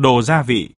đồ gia vị.